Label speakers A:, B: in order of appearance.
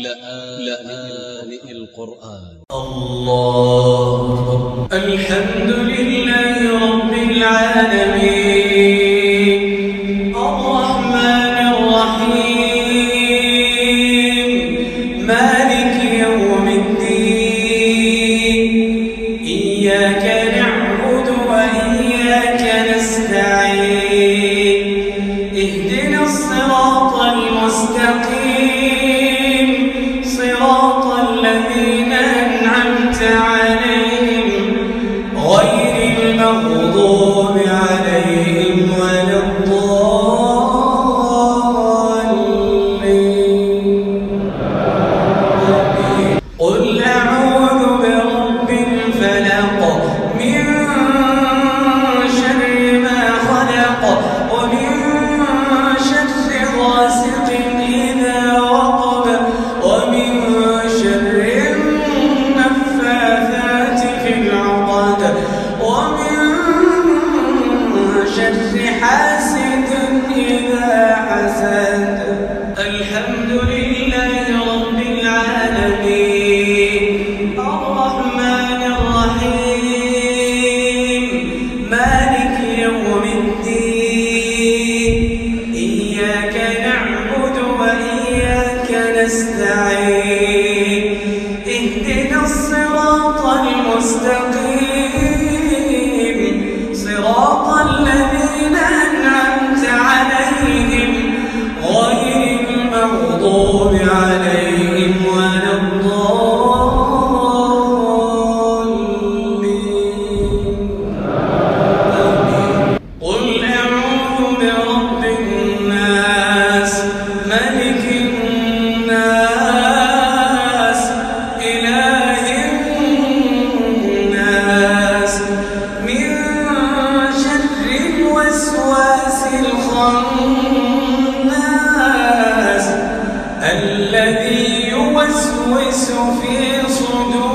A: لآن القرآن.
B: الله الحمد لله رب العالمين. الرحمن الرحيم. ما شر حاسد إذا حسد. الحمد لله رب العالمين. الرحمن الرحيم. مالك يوم الدين. إياك نعبد وإياك نستعين. عليهم يوسوس في صدور